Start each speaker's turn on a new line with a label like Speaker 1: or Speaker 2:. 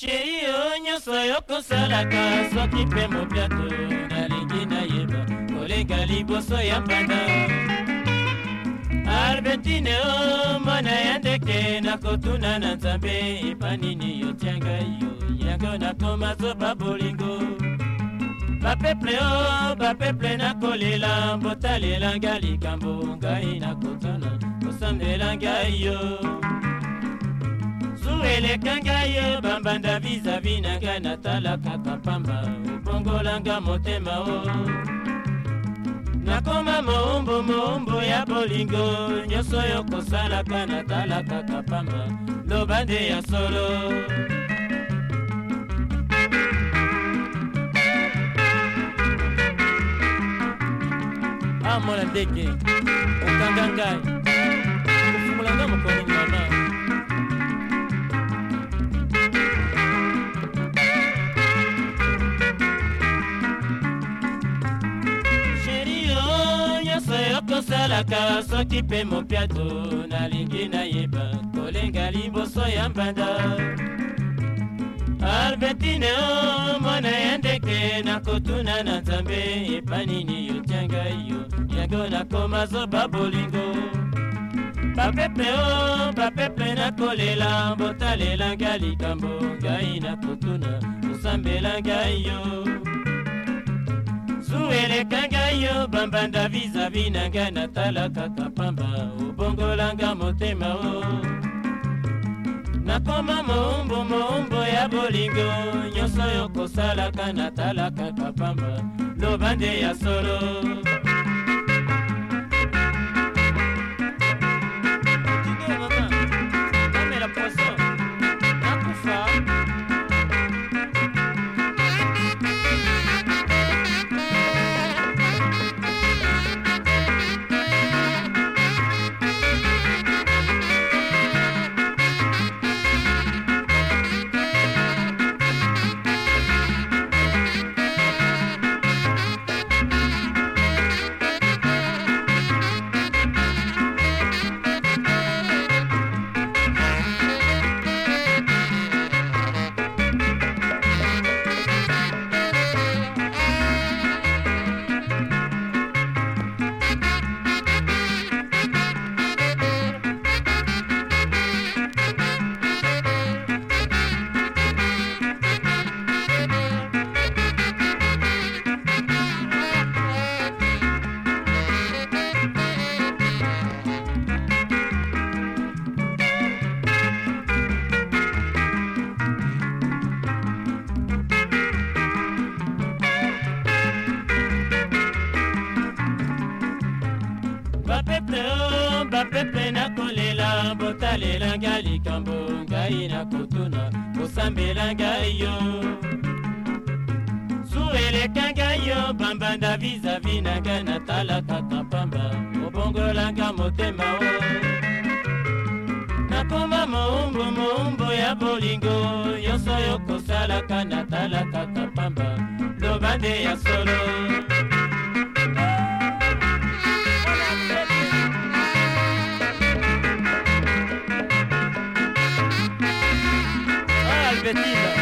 Speaker 1: sheri oyo oh, nyonso yokosalaka soki mpe mopiato nalingi nayeba koleka liboso ya mpanda albertine o oh, mwana ya ndeke nakotuna na nzambe epa nini yotia ngai yo yango nakoma zoba bolingo bapeple o oh, bapeple nakolela mbotalelanga likambo ngai nakotana kosambela ngai yo elekanga yo bambanda vizavi na ngai natalaka kampamba obongolanga motema o nakoma moumbu moumbu ya bolingo nyonso oyo kosalaka natalaka kampamba loba nde ya solo amona ndenge okanga ngai nasalaka soki mpe mopiato nalingi nayeba kolenga liboso ya mbanda albertine o mwana ya ndeke nakotuna na nzambe epanini yotya ngai yo yango nakoma zoba bolingo bapepe o bapepe nakolela botalelanga likambo ngai nakotuna kosambela ngai yo zuelekanga yo bambanda vizavi na ngai natala kaka pamba obongolanga motema o nakoma moumbu moumbu ya bolingo nyonso yo kosalaka natala kaka pamba loba nde ya solo bapeple o oh, bapeple nakolela botalelanga likambo ngai nakotuna kosambela ngai yo eleka ngai yo bambanda vizavi na ngai natalaka ta pamba obongolanga motema o oh. nakoma moumbu moumbu ya bolingo nyonso yo kosalaka natalaka ta pamba loba nde ya solo 记的。